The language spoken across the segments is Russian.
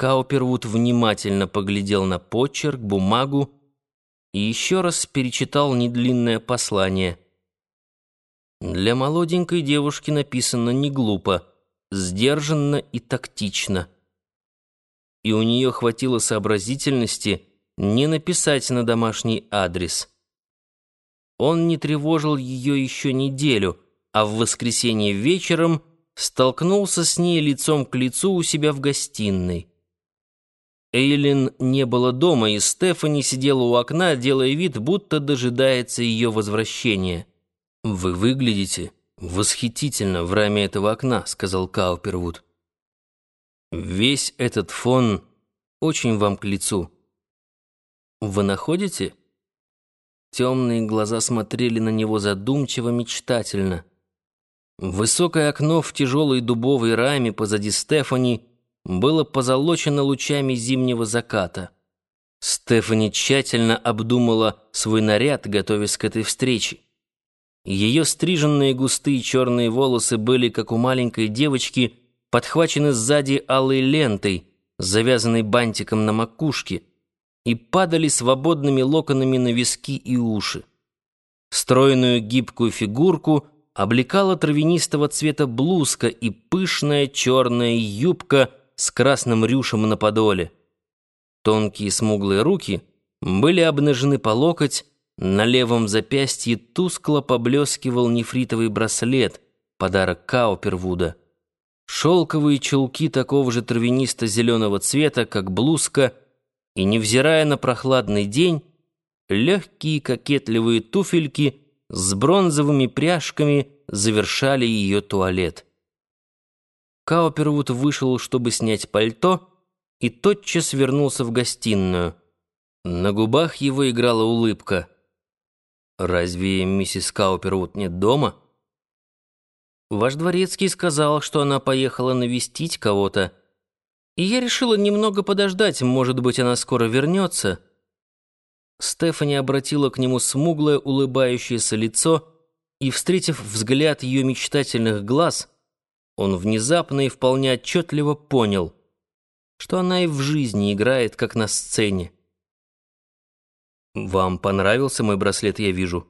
Каупервуд внимательно поглядел на почерк, бумагу и еще раз перечитал недлинное послание. Для молоденькой девушки написано не глупо, сдержанно и тактично. И у нее хватило сообразительности не написать на домашний адрес. Он не тревожил ее еще неделю, а в воскресенье вечером столкнулся с ней лицом к лицу у себя в гостиной. Эйлин не было дома, и Стефани сидела у окна, делая вид, будто дожидается ее возвращения. «Вы выглядите восхитительно в раме этого окна», — сказал Каупервуд. «Весь этот фон очень вам к лицу. Вы находите?» Темные глаза смотрели на него задумчиво, мечтательно. Высокое окно в тяжелой дубовой раме позади Стефани — было позолочено лучами зимнего заката. Стефани тщательно обдумала свой наряд, готовясь к этой встрече. Ее стриженные густые черные волосы были, как у маленькой девочки, подхвачены сзади алой лентой, завязанной бантиком на макушке, и падали свободными локонами на виски и уши. Стройную гибкую фигурку облекала травянистого цвета блузка и пышная черная юбка — с красным рюшем на подоле. Тонкие смуглые руки были обнажены по локоть, на левом запястье тускло поблескивал нефритовый браслет, подарок Каупервуда. Шелковые чулки такого же травянисто-зеленого цвета, как блузка, и, невзирая на прохладный день, легкие кокетливые туфельки с бронзовыми пряжками завершали ее туалет. Каупервуд вышел, чтобы снять пальто, и тотчас вернулся в гостиную. На губах его играла улыбка. «Разве миссис Каупервуд нет дома?» «Ваш дворецкий сказал, что она поехала навестить кого-то, и я решила немного подождать, может быть, она скоро вернется». Стефани обратила к нему смуглое улыбающееся лицо и, встретив взгляд ее мечтательных глаз, он внезапно и вполне отчетливо понял, что она и в жизни играет, как на сцене. «Вам понравился мой браслет, я вижу?»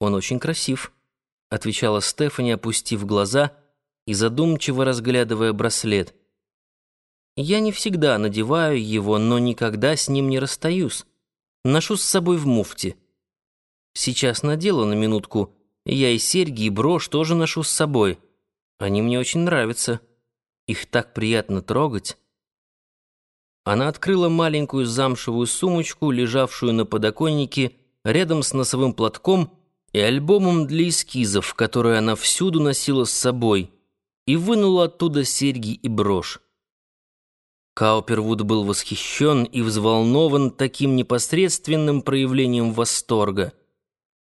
«Он очень красив», — отвечала Стефани, опустив глаза и задумчиво разглядывая браслет. «Я не всегда надеваю его, но никогда с ним не расстаюсь. Ношу с собой в муфте. Сейчас надела на минутку, я и серьги, и брошь тоже ношу с собой». Они мне очень нравятся. Их так приятно трогать. Она открыла маленькую замшевую сумочку, лежавшую на подоконнике, рядом с носовым платком и альбомом для эскизов, который она всюду носила с собой, и вынула оттуда серьги и брошь. Каупервуд был восхищен и взволнован таким непосредственным проявлением восторга.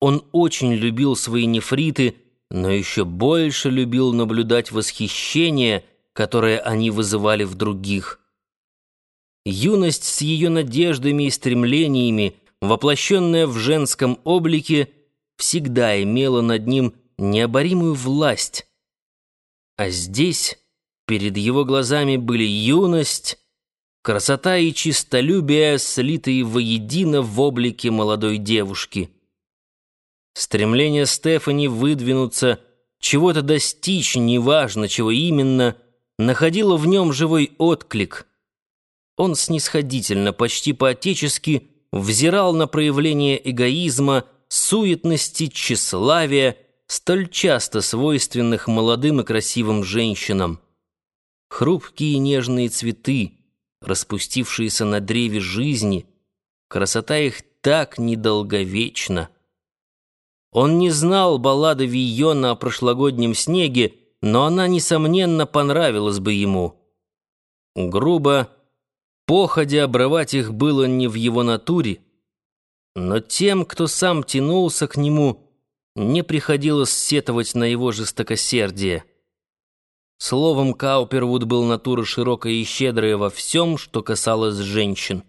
Он очень любил свои нефриты, но еще больше любил наблюдать восхищение, которое они вызывали в других. Юность с ее надеждами и стремлениями, воплощенная в женском облике, всегда имела над ним необоримую власть. А здесь перед его глазами были юность, красота и чистолюбие, слитые воедино в облике молодой девушки — Стремление Стефани выдвинуться, чего-то достичь, неважно, чего именно, находило в нем живой отклик. Он снисходительно, почти по-отечески, взирал на проявление эгоизма, суетности, тщеславия, столь часто свойственных молодым и красивым женщинам. Хрупкие нежные цветы, распустившиеся на древе жизни, красота их так недолговечна. Он не знал баллады Вийона о прошлогоднем снеге, но она, несомненно, понравилась бы ему. Грубо, походя обрывать их было не в его натуре, но тем, кто сам тянулся к нему, не приходилось сетовать на его жестокосердие. Словом, Каупервуд был натура широкая и щедрая во всем, что касалось женщин.